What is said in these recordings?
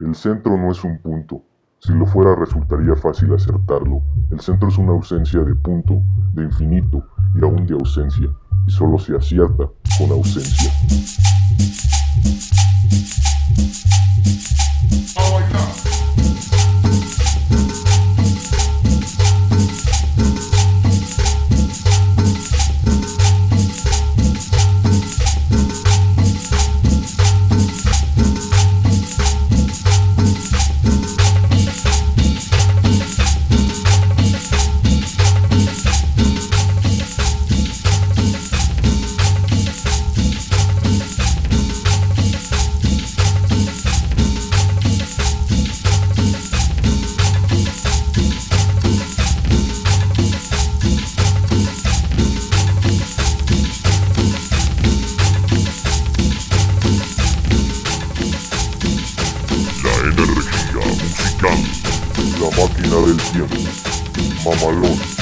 El centro no es un punto. Si lo fuera resultaría fácil acertarlo. El centro es una ausencia de punto, de infinito y aún de ausencia, y solo se acierta con ausencia. La máquina del tiempo. Mamalón.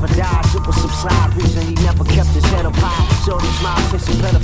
never dies, it will subside. Reason he never kept his head up high. So these miles, it's a better